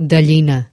gallina.